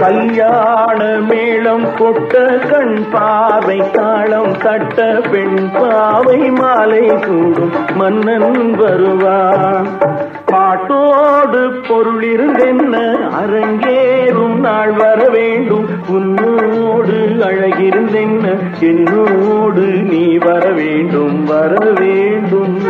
கல்யாண மேளம் கொட்ட கண் பாவை தாளம் தட்ட பெண் பாவை மாலை கூடும் மன்னன் வருவான். பாட்டோடு பொருளிருந்தென்ன அரங்கேறும் நாள் வர வேண்டும். உன்னோடு அழகிருந்தென்ன என்னோடு நீ வர வேண்டும் வர வேண்டும்.